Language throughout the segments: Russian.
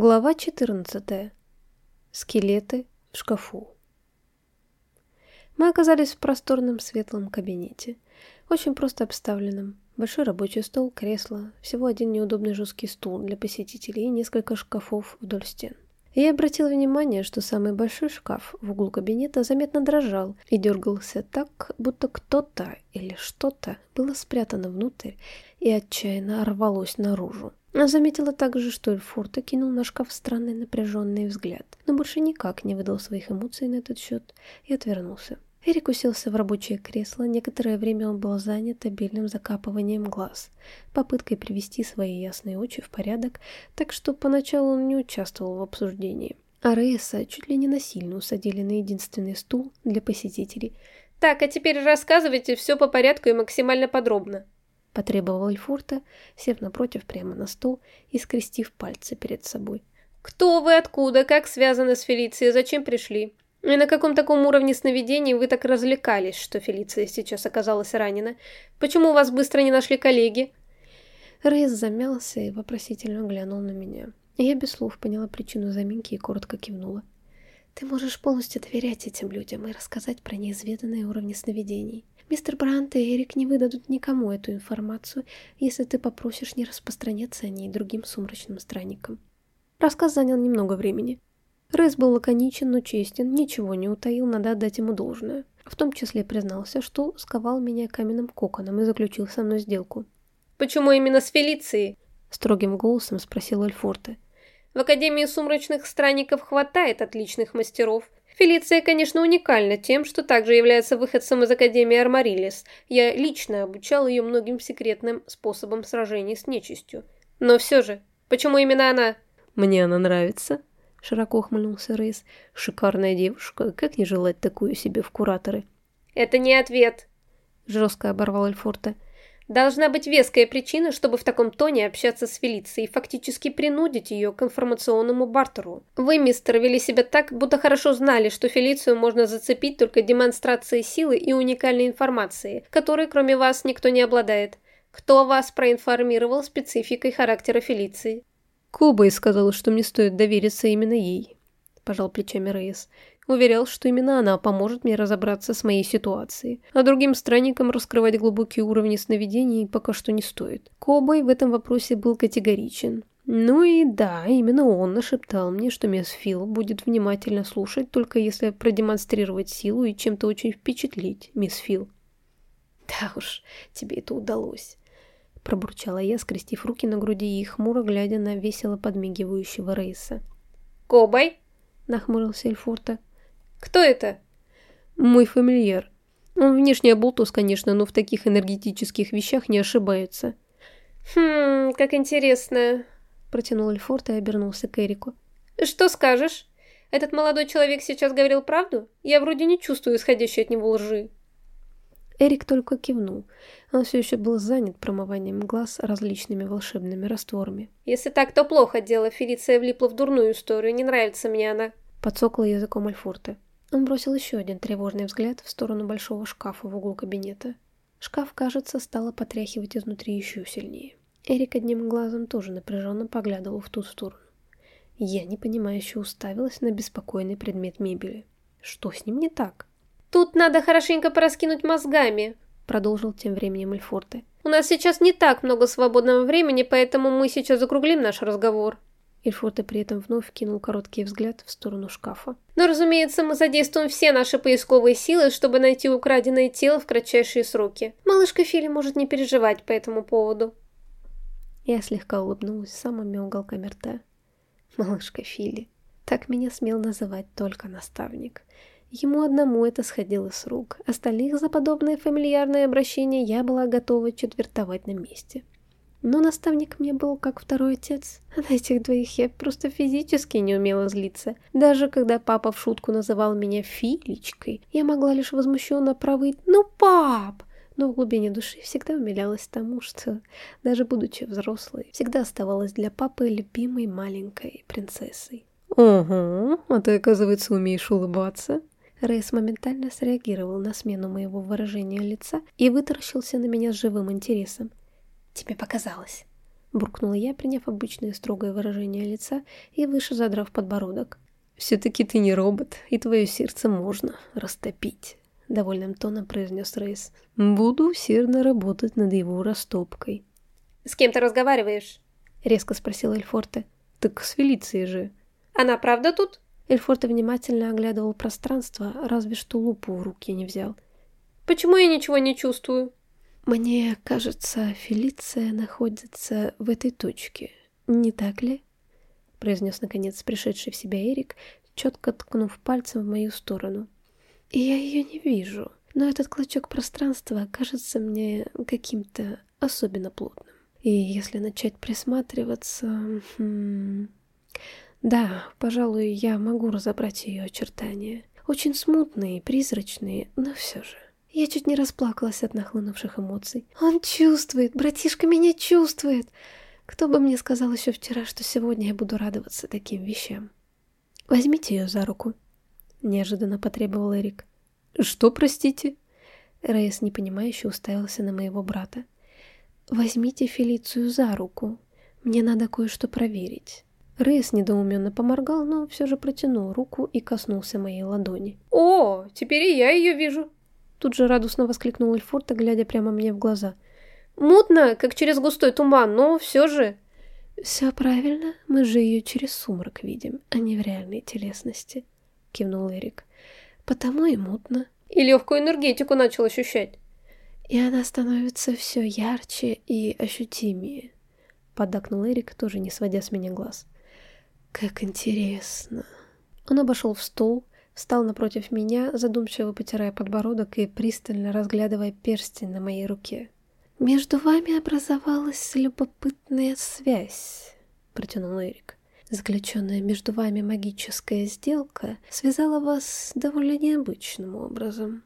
Глава 14. Скелеты в шкафу. Мы оказались в просторном светлом кабинете, очень просто обставленном. Большой рабочий стол, кресло, всего один неудобный жесткий стул для посетителей и несколько шкафов вдоль стен. Я обратила внимание, что самый большой шкаф в углу кабинета заметно дрожал и дергался так, будто кто-то или что-то было спрятано внутрь и отчаянно рвалось наружу. Заметила также, что Эльфорта кинул на шкаф странный напряженный взгляд, но больше никак не выдал своих эмоций на этот счет и отвернулся. Эрик уселся в рабочее кресло, некоторое время он был занят обильным закапыванием глаз, попыткой привести свои ясные очи в порядок, так что поначалу он не участвовал в обсуждении. А Рейса чуть ли не насильно усадили на единственный стул для посетителей. «Так, а теперь рассказывайте все по порядку и максимально подробно», — потребовал Эльфурта, сев напротив прямо на стол и скрестив пальцы перед собой. «Кто вы, откуда, как связаны с Фелицией, зачем пришли? И на каком таком уровне сновидений вы так развлекались, что Фелиция сейчас оказалась ранена? Почему вас быстро не нашли коллеги?» Рейс замялся и вопросительно глянул на меня. Я без слов поняла причину заминки и коротко кивнула. «Ты можешь полностью доверять этим людям и рассказать про неизведанные уровни сновидений. Мистер Брант и Эрик не выдадут никому эту информацию, если ты попросишь не распространяться о ней другим сумрачным странникам. Рассказ занял немного времени. Рейс был лаконичен, но честен, ничего не утаил, надо отдать ему должное. В том числе признался, что сковал меня каменным коконом и заключил со мной сделку. «Почему именно с Фелицией?» — строгим голосом спросил Альфорте. «В Академии сумрачных странников хватает отличных мастеров. Фелиция, конечно, уникальна тем, что также является выходцем из Академии Армарилис. Я лично обучал ее многим секретным способам сражений с нечистью. Но все же, почему именно она? Мне она нравится, широко ухмыльнулся Рейс. Шикарная девушка, как не желать такую себе в кураторы? Это не ответ, жестко оборвал Эльфорта. Должна быть веская причина, чтобы в таком тоне общаться с Фелицией и фактически принудить ее к информационному бартеру. Вы, мистер, вели себя так, будто хорошо знали, что Фелицию можно зацепить только демонстрацией силы и уникальной информации, которой кроме вас никто не обладает. Кто вас проинформировал спецификой характера Фелиции? Кобой сказал, что мне стоит довериться именно ей. Пожал плечами Рейс. Уверял, что именно она поможет мне разобраться с моей ситуацией, а другим странникам раскрывать глубокие уровни сновидений пока что не стоит. Кобой в этом вопросе был категоричен. Ну и да, именно он нашептал мне, что мисс Фил будет внимательно слушать, только если продемонстрировать силу и чем-то очень впечатлить мисс Фил. Да уж, тебе это удалось. Пробурчала я, скрестив руки на груди и хмуро глядя на весело подмигивающего Рейса. «Кобай?» — нахмурился Эльфорта. Кто это? Мой фамильяр. Он внешне оболтус, конечно, но в таких энергетических вещах не ошибается. Хм, как интересно. Протянул Эльфорд и обернулся к Эрику. Что скажешь? Этот молодой человек сейчас говорил правду? Я вроде не чувствую исходящей от него лжи. Эрик только кивнул. Он все еще был занят промыванием глаз различными волшебными растворами. «Если так, то плохо дело. Фелиция влипла в дурную историю. Не нравится мне она». Подсокла языком Альфорте. Он бросил еще один тревожный взгляд в сторону большого шкафа в углу кабинета. Шкаф, кажется, стало потряхивать изнутри еще сильнее. Эрик одним глазом тоже напряженно поглядывал в ту сторону. Я непонимающе уставилась на беспокойный предмет мебели. Что с ним не так? «Тут надо хорошенько пораскинуть мозгами», — продолжил тем временем Эльфорте. «У нас сейчас не так много свободного времени, поэтому мы сейчас закруглим наш разговор». Ильфорте при этом вновь кинул короткий взгляд в сторону шкафа. «Но, разумеется, мы задействуем все наши поисковые силы, чтобы найти украденное тело в кратчайшие сроки. Малышка Фили может не переживать по этому поводу». Я слегка улыбнулась самыми уголками рта. «Малышка Фили. Так меня смел называть только наставник». Ему одному это сходило с рук, остальных за подобное фамильярное обращение я была готова четвертовать на месте. Но наставник мне был как второй отец. А на этих двоих я просто физически не умела злиться. Даже когда папа в шутку называл меня Филечкой, я могла лишь возмущенно провыть «Ну, пап!» но в глубине души всегда умилялась тому, что, даже будучи взрослой, всегда оставалась для папы любимой маленькой принцессой. «Ого, а ты, оказывается, умеешь улыбаться?» Рейс моментально среагировал на смену моего выражения лица и вытаращился на меня с живым интересом. «Тебе показалось», буркнула я, приняв обычное строгое выражение лица и выше задрав подбородок. «Все-таки ты не робот, и твое сердце можно растопить», — довольным тоном произнес Рейс. «Буду усердно работать над его растопкой». «С кем ты разговариваешь?» — резко спросил Эльфорте. «Так с Фелицией же». «Она правда тут?» Эльфорте внимательно оглядывал пространство, разве что лупу в руки не взял. «Почему я ничего не чувствую?» «Мне кажется, Фелиция находится в этой точке, не так ли?» произнес наконец пришедший в себя Эрик, четко ткнув пальцем в мою сторону. И я ее не вижу, но этот клочок пространства кажется мне каким-то особенно плотным. И если начать присматриваться... Хм... Да, пожалуй, я могу разобрать ее очертания. Очень смутные, призрачные, но все же. Я чуть не расплакалась от нахлынувших эмоций. Он чувствует, братишка меня чувствует. Кто бы мне сказал еще вчера, что сегодня я буду радоваться таким вещам? Возьмите ее за руку. Неожиданно потребовал Эрик. Что, простите? Рейс непонимающе уставился на моего брата. Возьмите Фелицию за руку. Мне надо кое-что проверить. Рейс недоуменно поморгал, но все же протянул руку и коснулся моей ладони. «О, теперь и я ее вижу!» Тут же радостно воскликнул Эльфорта, глядя прямо мне в глаза – Мутно, как через густой туман, но все же... Все правильно, мы же ее через сумрак видим, а не в реальной телесности, кивнул Эрик. Потому и мутно. И легкую энергетику начал ощущать. И она становится все ярче и ощутимее, поддакнул Эрик, тоже не сводя с меня глаз. Как интересно. Он обошел в стол, встал напротив меня, задумчиво потирая подбородок и пристально разглядывая перстень на моей руке. «Между вами образовалась любопытная связь», — протянул Эрик. «Заключенная между вами магическая сделка связала вас довольно необычным образом.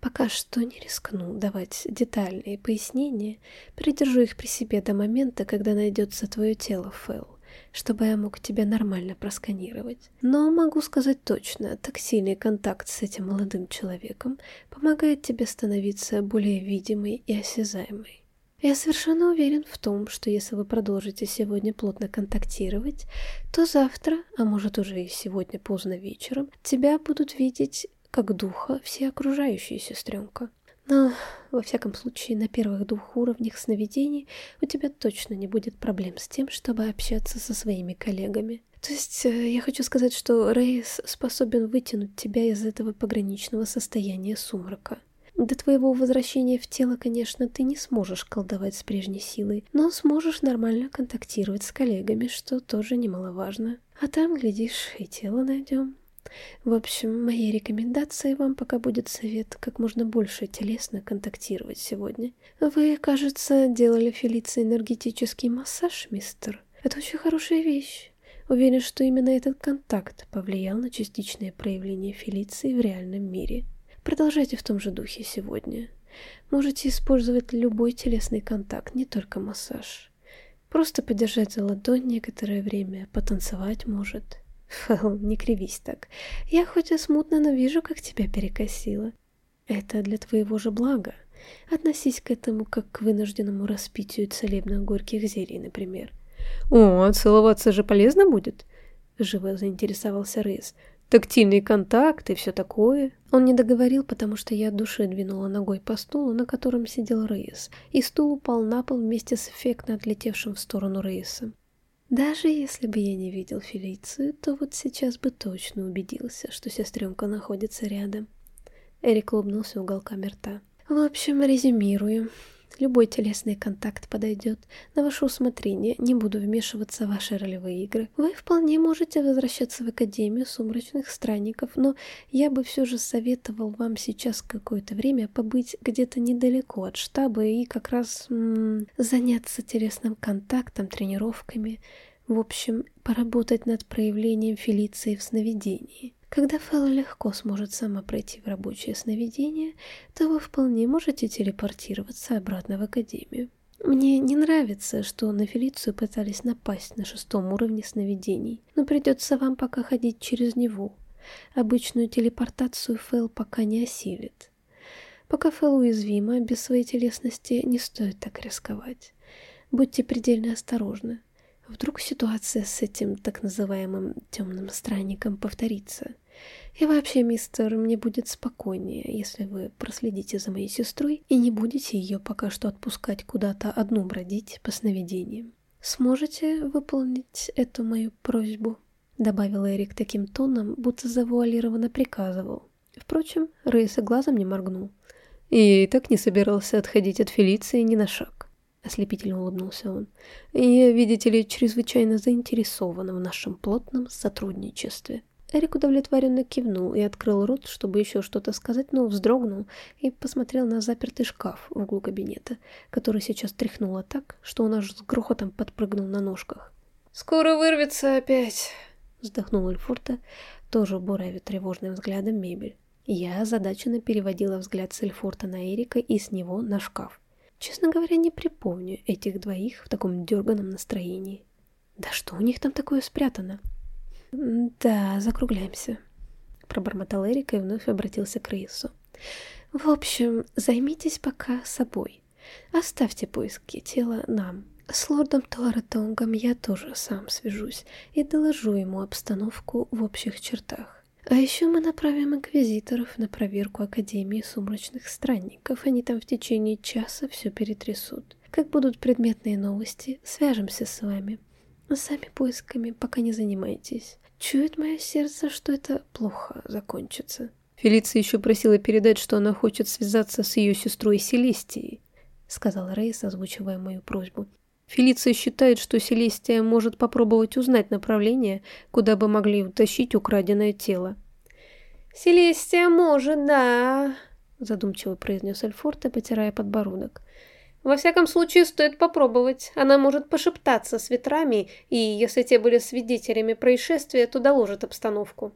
Пока что не рискну давать детальные пояснения, придержу их при себе до момента, когда найдется твое тело, Фэл чтобы я мог тебя нормально просканировать. Но могу сказать точно, тактильный контакт с этим молодым человеком помогает тебе становиться более видимой и осязаемой. Я совершенно уверен в том, что если вы продолжите сегодня плотно контактировать, то завтра, а может уже и сегодня поздно вечером, тебя будут видеть как духа все окружающие, сестренка. Но, во всяком случае, на первых двух уровнях сновидений у тебя точно не будет проблем с тем, чтобы общаться со своими коллегами. То есть, э, я хочу сказать, что Рейс способен вытянуть тебя из этого пограничного состояния сумрака. До твоего возвращения в тело, конечно, ты не сможешь колдовать с прежней силой, но сможешь нормально контактировать с коллегами, что тоже немаловажно. А там, глядишь, и тело найдем. В общем, моей рекомендацией вам пока будет совет как можно больше телесно контактировать сегодня. Вы, кажется, делали Фелиции энергетический массаж, мистер. Это очень хорошая вещь. Уверен, что именно этот контакт повлиял на частичное проявление Фелиции в реальном мире. Продолжайте в том же духе сегодня. Можете использовать любой телесный контакт, не только массаж. Просто подержать за ладонь некоторое время, потанцевать может. Фэл, не кривись так. Я хоть и смутно, но вижу, как тебя перекосило. Это для твоего же блага. Относись к этому как к вынужденному распитию целебных горьких зелий, например. «О, а целоваться же полезно будет?» — живо заинтересовался Рейс. «Тактильный контакт и все такое». Он не договорил, потому что я от души двинула ногой по стулу, на котором сидел Рейс, и стул упал на пол вместе с эффектно отлетевшим в сторону Рейса. Даже если бы я не видел Фелицию, то вот сейчас бы точно убедился, что сестренка находится рядом. Эрик улыбнулся уголками рта. В общем, резюмирую. Любой телесный контакт подойдет. На ваше усмотрение не буду вмешиваться в ваши ролевые игры. Вы вполне можете возвращаться в Академию Сумрачных Странников, но я бы все же советовал вам сейчас какое-то время побыть где-то недалеко от штаба и как раз м -м, заняться телесным контактом, тренировками. В общем, поработать над проявлением Фелиции в сновидении. Когда Фэл легко сможет сама пройти в рабочее сновидение, то вы вполне можете телепортироваться обратно в Академию. Мне не нравится, что на Фелицию пытались напасть на шестом уровне сновидений, но придется вам пока ходить через него. Обычную телепортацию Фэл пока не осилит. Пока Фэл уязвима, без своей телесности не стоит так рисковать. Будьте предельно осторожны. Вдруг ситуация с этим так называемым темным странником повторится. И вообще, мистер, мне будет спокойнее, если вы проследите за моей сестрой и не будете ее пока что отпускать куда-то одну бродить по сновидениям. Сможете выполнить эту мою просьбу?» Добавил Эрик таким тоном, будто завуалированно приказывал. Впрочем, Рейса глазом не моргнул. И так не собирался отходить от Фелиции ни на шаг. Ослепительно улыбнулся он. «Я, видите ли, чрезвычайно заинтересован в нашем плотном сотрудничестве». Эрик удовлетворенно кивнул и открыл рот, чтобы еще что-то сказать, но вздрогнул и посмотрел на запертый шкаф в углу кабинета, который сейчас тряхнуло так, что он аж с грохотом подпрыгнул на ножках. «Скоро вырвется опять», — вздохнул Эльфурта, тоже буравя тревожным взглядом мебель. Я озадаченно переводила взгляд с Эльфурта на Эрика и с него на шкаф. Честно говоря, не припомню этих двоих в таком дерганом настроении. Да что у них там такое спрятано? «Да, закругляемся», — пробормотал Эрик и вновь обратился к Рейсу. «В общем, займитесь пока собой. Оставьте поиски тела нам. С лордом Туаратонгом я тоже сам свяжусь и доложу ему обстановку в общих чертах. А еще мы направим инквизиторов на проверку Академии Сумрачных Странников. Они там в течение часа все перетрясут. Как будут предметные новости, свяжемся с вами. Сами поисками пока не занимайтесь. Чует мое сердце, что это плохо закончится. Фелиция еще просила передать, что она хочет связаться с ее сестрой Селестией, сказал Рейс, озвучивая мою просьбу. Фелиция считает, что Селестия может попробовать узнать направление, куда бы могли утащить украденное тело. «Селестия может, да», — задумчиво произнес Альфорте, потирая подбородок. Во всяком случае, стоит попробовать. Она может пошептаться с ветрами, и, если те были свидетелями происшествия, то доложит обстановку.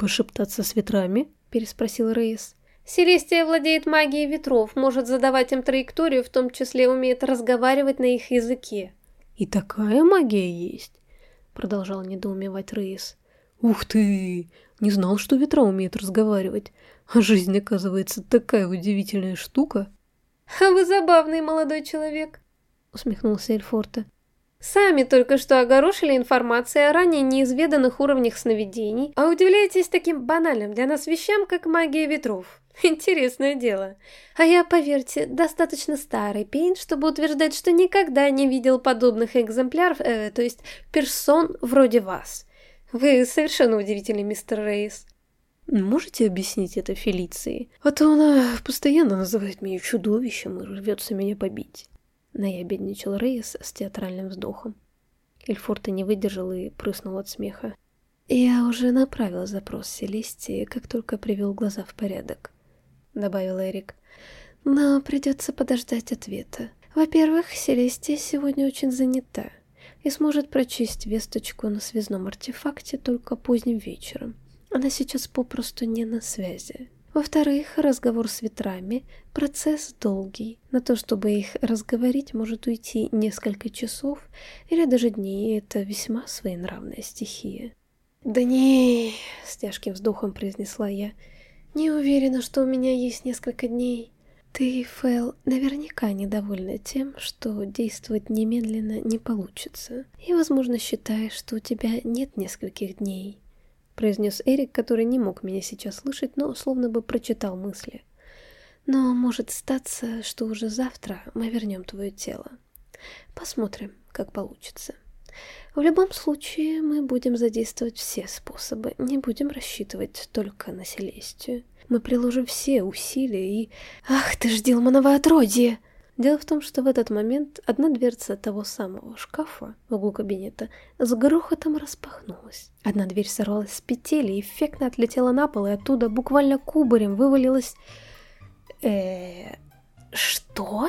«Пошептаться с ветрами?» – переспросил Рейс. Селестия владеет магией ветров, может задавать им траекторию, в том числе умеет разговаривать на их языке. «И такая магия есть?» – продолжал недоумевать Рейс. «Ух ты! Не знал, что ветра умеют разговаривать. А жизнь, оказывается, такая удивительная штука!» «А вы забавный молодой человек», — усмехнулся Эльфорта. «Сами только что огорошили информацией о ранее неизведанных уровнях сновидений, а удивляетесь таким банальным для нас вещам, как магия ветров. Интересное дело. А я, поверьте, достаточно старый пейн, чтобы утверждать, что никогда не видел подобных экземпляров, э, то есть персон вроде вас. Вы совершенно удивительный, мистер Рейс». Можете объяснить это Фелиции? А то она постоянно называет меня чудовищем и рвется меня побить. Наябедничал Рейс с театральным вздохом. Эльфорта не выдержал и прыснул от смеха. «Я уже направил запрос Селестии, как только привел глаза в порядок», — добавил Эрик. «Но придется подождать ответа. Во-первых, Селестия сегодня очень занята и сможет прочесть весточку на связном артефакте только поздним вечером. Она сейчас попросту не на связи. Во-вторых, разговор с ветрами – процесс долгий. На то, чтобы их разговорить, может уйти несколько часов или даже дней, это весьма своенравная стихия. «Да не...» – с тяжким вздохом произнесла я. «Не уверена, что у меня есть несколько дней». «Ты, Фэл, наверняка недовольна тем, что действовать немедленно не получится, и, возможно, считаешь, что у тебя нет нескольких дней» произнес Эрик, который не мог меня сейчас слышать, но словно бы прочитал мысли. Но может статься, что уже завтра мы вернем твое тело. Посмотрим, как получится. В любом случае, мы будем задействовать все способы, не будем рассчитывать только на Селестию. Мы приложим все усилия и... Ах ты ж, Дилманово отродье! Дело в том, что в этот момент одна дверца того самого шкафа в углу кабинета с грохотом распахнулась. Одна дверь сорвалась с петель и эффектно отлетела на пол, и оттуда буквально кубарем вывалилась... э Что?